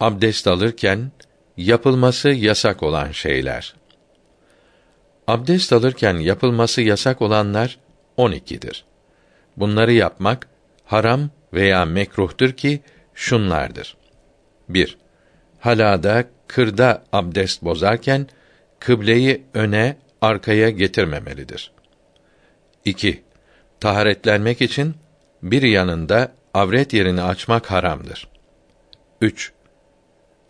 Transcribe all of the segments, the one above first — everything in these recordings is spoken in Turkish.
Abdest alırken yapılması yasak olan şeyler. Abdest alırken yapılması yasak olanlar 12'dir. Bunları yapmak haram veya mekruhtur ki şunlardır. 1. Halada, kırda abdest bozarken kıbleyi öne, arkaya getirmemelidir. 2. Taharetlenmek için bir yanında avret yerini açmak haramdır. 3.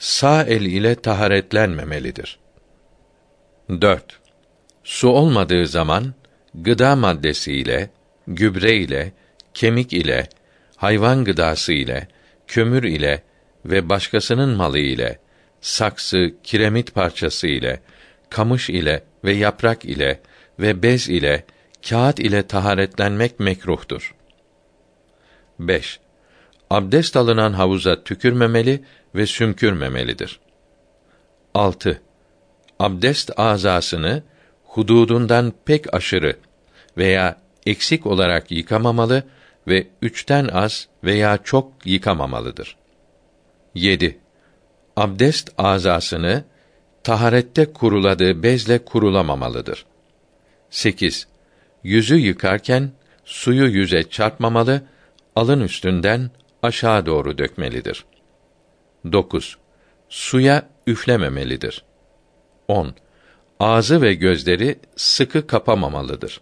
Sağ el ile taharetlenmemelidir. 4. Su olmadığı zaman gıda maddesi ile, gübre ile, kemik ile, hayvan gıdası ile, kömür ile ve başkasının malı ile, saksı, kiremit parçası ile, kamış ile ve yaprak ile ve bez ile, kağıt ile taharetlenmek mekruhtur. 5. Abdest alınan havuza tükürmemeli ve sümkürmemelidir. 6. Abdest azasını hududundan pek aşırı veya eksik olarak yıkamamalı ve üçten az veya çok yıkamamalıdır. 7. Abdest azasını taharette kuruladığı bezle kurulamamalıdır. 8. Yüzü yıkarken suyu yüze çarpmamalı, alın üstünden aşağı doğru dökmelidir. 9. Suya üflememelidir. 10. Ağzı ve gözleri sıkı kapamamalıdır.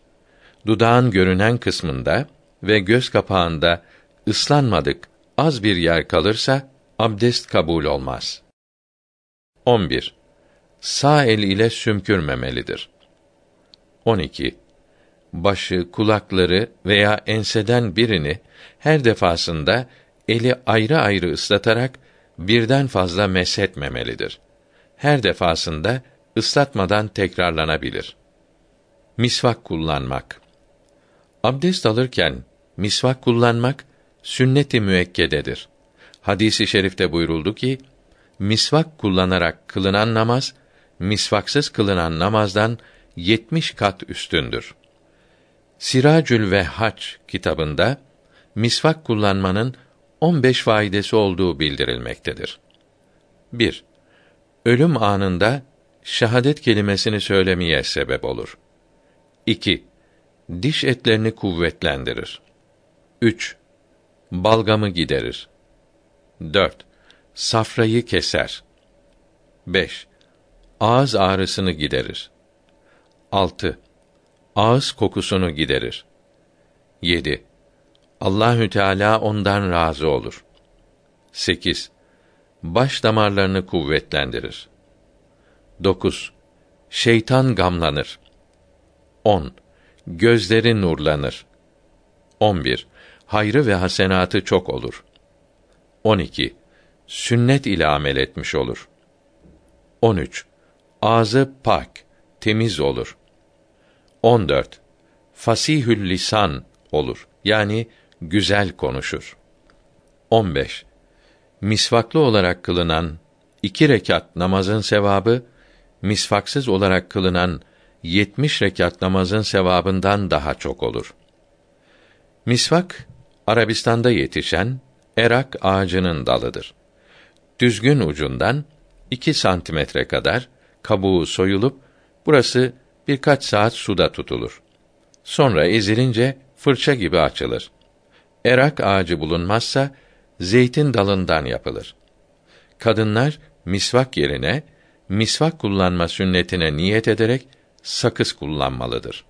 Dudağın görünen kısmında ve göz kapağında ıslanmadık az bir yer kalırsa abdest kabul olmaz. 11. Sağ el ile sümkürmemelidir. 12. Başı, kulakları veya enseden birini her defasında eli ayrı ayrı ıslatarak birden fazla meshetmemelidir. Her defasında ıslatmadan tekrarlanabilir. Misvak kullanmak. Abdest alırken misvak kullanmak sünnet-i müekkededir. Hadisi i şerifte buyuruldu ki, misvak kullanarak kılınan namaz, misvaksız kılınan namazdan yetmiş kat üstündür. Siracül ve Hac kitabında misvak kullanmanın 15 faydası olduğu bildirilmektedir. 1. Ölüm anında şahadet kelimesini söylemeye sebep olur. 2. Diş etlerini kuvvetlendirir. 3. Balgamı giderir. 4. Safrayı keser. 5. Ağız ağrısını giderir. 6. Ağız kokusunu giderir. 7. Allahü Teala ondan razı olur. 8. Baş damarlarını kuvvetlendirir. 9. Şeytan gamlanır. 10. Gözleri nurlanır. 11. Hayrı ve hasenatı çok olur. 12. Sünnet ile amel etmiş olur. 13. Ağzı pak, temiz olur. 14. Fasihül lisan olur. Yani güzel konuşur. 15. Misvaklı olarak kılınan iki rekat namazın sevabı misvaksız olarak kılınan yetmiş rekat namazın sevabından daha çok olur. Misvak Arabistan'da yetişen erak ağacının dalıdır. Düzgün ucundan iki santimetre kadar kabuğu soyulup burası birkaç saat suda tutulur. Sonra ezilince fırça gibi açılır. Erak ağacı bulunmazsa zeytin dalından yapılır. Kadınlar misvak yerine misvak kullanma sünnetine niyet ederek sakız kullanmalıdır.